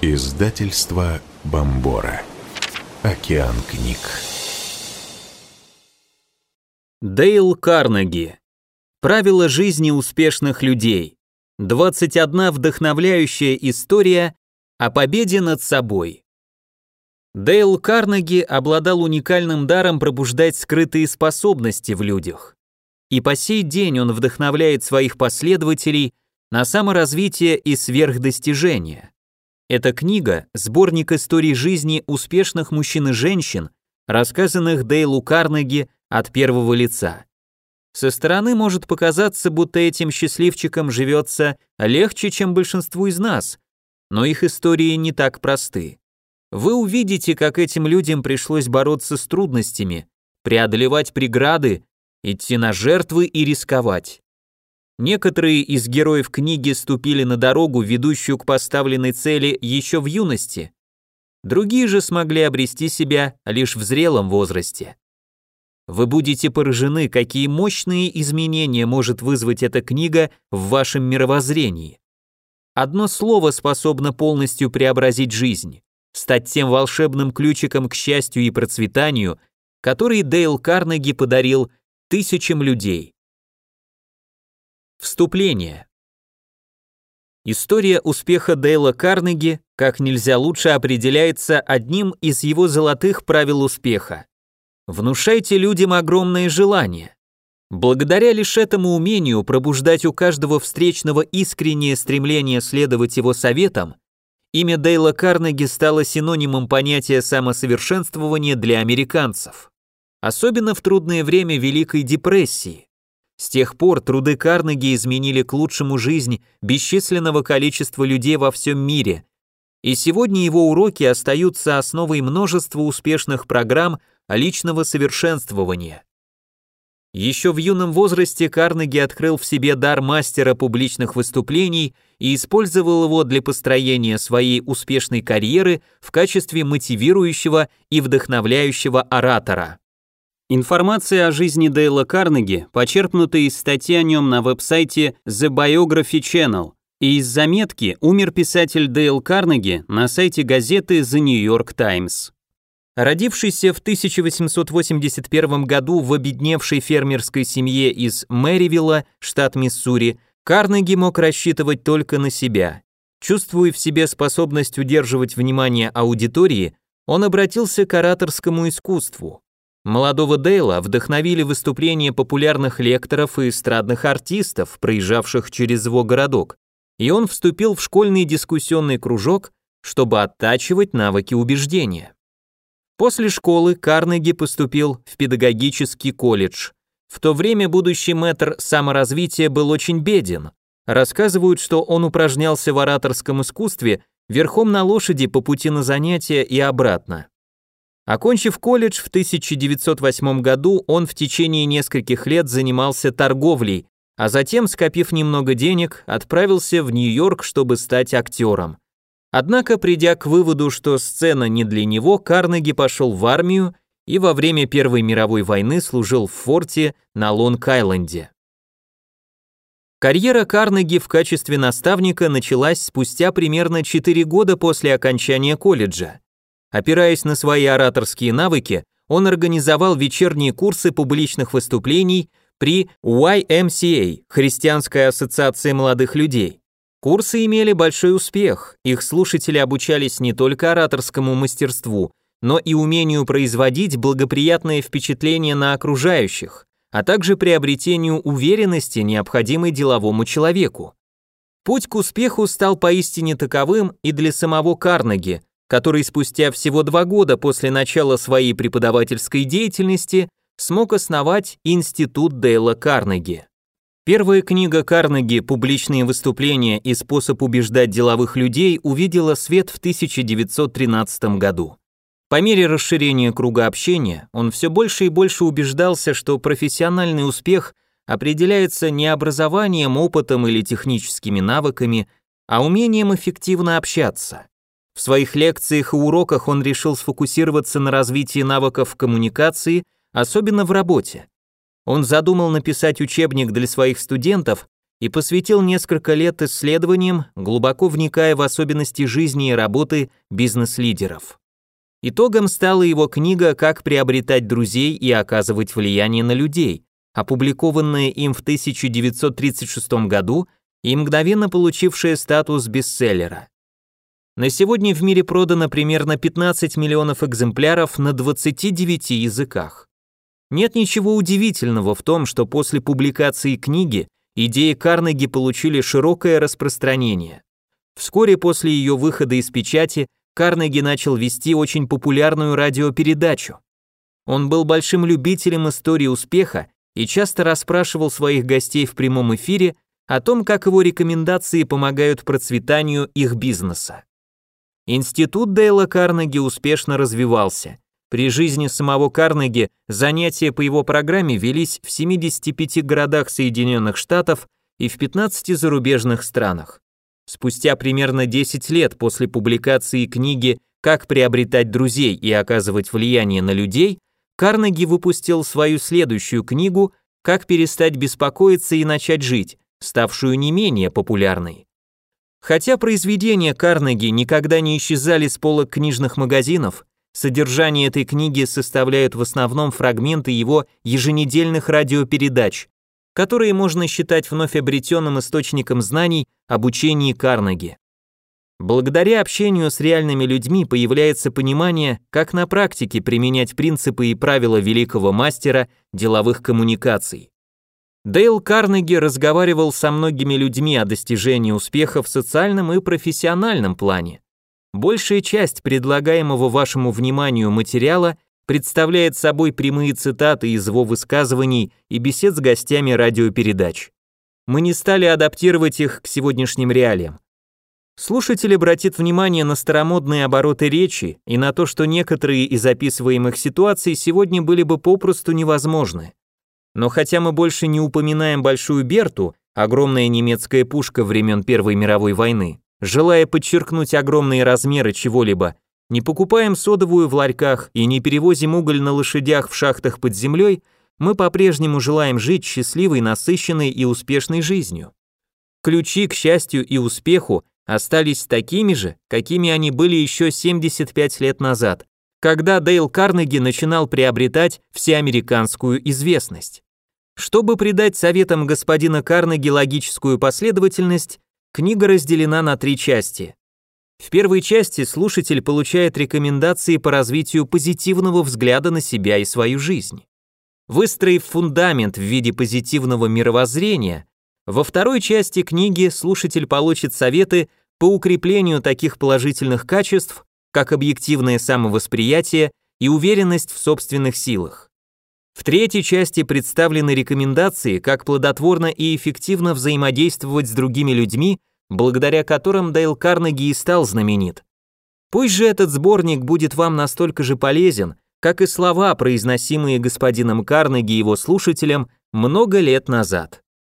Издательство Бомбора. Океан книг. Дейл Карнеги. Правила жизни успешных людей. 21 вдохновляющая история о победе над собой. Дейл Карнеги обладал уникальным даром пробуждать скрытые способности в людях. И по сей день он вдохновляет своих последователей на саморазвитие и сверхдостижения. Эта книга – сборник историй жизни успешных мужчин и женщин, рассказанных Дейлу Карнеги от первого лица. Со стороны может показаться, будто этим счастливчикам живется легче, чем большинству из нас, но их истории не так просты. Вы увидите, как этим людям пришлось бороться с трудностями, преодолевать преграды, идти на жертвы и рисковать. Некоторые из героев книги ступили на дорогу, ведущую к поставленной цели еще в юности. Другие же смогли обрести себя лишь в зрелом возрасте. Вы будете поражены, какие мощные изменения может вызвать эта книга в вашем мировоззрении. Одно слово способно полностью преобразить жизнь, стать тем волшебным ключиком к счастью и процветанию, который Дейл Карнеги подарил тысячам людей. Вступление. История успеха Дейла Карнеги как нельзя лучше определяется одним из его золотых правил успеха. Внушайте людям огромное желание. Благодаря лишь этому умению пробуждать у каждого встречного искреннее стремление следовать его советам, имя Дейла Карнеги стало синонимом понятия самосовершенствования для американцев. Особенно в трудное время Великой депрессии. С тех пор труды Карнеги изменили к лучшему жизнь бесчисленного количества людей во всем мире, и сегодня его уроки остаются основой множества успешных программ личного совершенствования. Еще в юном возрасте Карнеги открыл в себе дар мастера публичных выступлений и использовал его для построения своей успешной карьеры в качестве мотивирующего и вдохновляющего оратора. Информация о жизни Дейла Карнеги почерпнута из статьи о нем на веб-сайте The Biography Channel, и из заметки «Умер писатель Дейл Карнеги» на сайте газеты The New York Times. Родившийся в 1881 году в обедневшей фермерской семье из Мэривилла, штат Миссури, Карнеги мог рассчитывать только на себя. Чувствуя в себе способность удерживать внимание аудитории, он обратился к ораторскому искусству. Молодого Дейла вдохновили выступления популярных лекторов и эстрадных артистов, проезжавших через его городок, и он вступил в школьный дискуссионный кружок, чтобы оттачивать навыки убеждения. После школы Карнеги поступил в педагогический колледж. В то время будущий мэтр саморазвития был очень беден. Рассказывают, что он упражнялся в ораторском искусстве верхом на лошади по пути на занятия и обратно. Окончив колледж в 1908 году, он в течение нескольких лет занимался торговлей, а затем, скопив немного денег, отправился в Нью-Йорк, чтобы стать актером. Однако, придя к выводу, что сцена не для него, Карнеги пошел в армию и во время Первой мировой войны служил в форте на Лонг-Айленде. Карьера Карнеги в качестве наставника началась спустя примерно 4 года после окончания колледжа. Опираясь на свои ораторские навыки, он организовал вечерние курсы публичных выступлений при YMCA, Христианской ассоциации молодых людей. Курсы имели большой успех, их слушатели обучались не только ораторскому мастерству, но и умению производить благоприятное впечатление на окружающих, а также приобретению уверенности, необходимой деловому человеку. Путь к успеху стал поистине таковым и для самого Карнеги, который спустя всего два года после начала своей преподавательской деятельности смог основать Институт Дейла Карнеги. Первая книга Карнеги «Публичные выступления и способ убеждать деловых людей» увидела свет в 1913 году. По мере расширения круга общения, он все больше и больше убеждался, что профессиональный успех определяется не образованием, опытом или техническими навыками, а умением эффективно общаться. В своих лекциях и уроках он решил сфокусироваться на развитии навыков коммуникации, особенно в работе. Он задумал написать учебник для своих студентов, и посвятил несколько лет исследованиям, глубоко вникая в особенности жизни и работы бизнес-лидеров. Итогом стала его книга «Как приобретать друзей и оказывать влияние на людей», опубликованная им в 1936 году и мгновенно получившая статус бестселлера. На сегодня в мире продано примерно 15 миллионов экземпляров на 29 языках. Нет ничего удивительного в том, что после публикации книги идеи Карнеги получили широкое распространение. Вскоре после ее выхода из печати Карнеги начал вести очень популярную радиопередачу. Он был большим любителем истории успеха и часто расспрашивал своих гостей в прямом эфире о том, как его рекомендации помогают процветанию их бизнеса. Институт Дейла Карнеги успешно развивался. При жизни самого Карнеги занятия по его программе велись в 75 городах Соединенных Штатов и в 15 зарубежных странах. Спустя примерно 10 лет после публикации книги «Как приобретать друзей и оказывать влияние на людей», Карнеги выпустил свою следующую книгу «Как перестать беспокоиться и начать жить», ставшую не менее популярной. Хотя произведения Карнеги никогда не исчезали с полок книжных магазинов, содержание этой книги составляют в основном фрагменты его еженедельных радиопередач, которые можно считать вновь обретенным источником знаний об учении Карнеги. Благодаря общению с реальными людьми появляется понимание, как на практике применять принципы и правила великого мастера деловых коммуникаций. Дейл Карнеги разговаривал со многими людьми о достижении успеха в социальном и профессиональном плане. Большая часть предлагаемого вашему вниманию материала представляет собой прямые цитаты из его высказываний и бесед с гостями радиопередач. Мы не стали адаптировать их к сегодняшним реалиям. Слушатель обратит внимание на старомодные обороты речи и на то, что некоторые из описываемых ситуаций сегодня были бы попросту невозможны. Но хотя мы больше не упоминаем Большую Берту, огромная немецкая пушка времен Первой мировой войны, желая подчеркнуть огромные размеры чего-либо, не покупаем содовую в ларьках и не перевозим уголь на лошадях в шахтах под землей, мы по-прежнему желаем жить счастливой, насыщенной и успешной жизнью. Ключи к счастью и успеху остались такими же, какими они были еще 75 лет назад, когда Дейл Карнеги начинал приобретать всеамериканскую известность. Чтобы придать советам господина Карнеги логическую последовательность, книга разделена на три части. В первой части слушатель получает рекомендации по развитию позитивного взгляда на себя и свою жизнь. Выстроив фундамент в виде позитивного мировоззрения, во второй части книги слушатель получит советы по укреплению таких положительных качеств, как объективное самовосприятие и уверенность в собственных силах. В третьей части представлены рекомендации, как плодотворно и эффективно взаимодействовать с другими людьми, благодаря которым Дейл Карнеги и стал знаменит. Пусть же этот сборник будет вам настолько же полезен, как и слова, произносимые господином Карнеги и его слушателям много лет назад.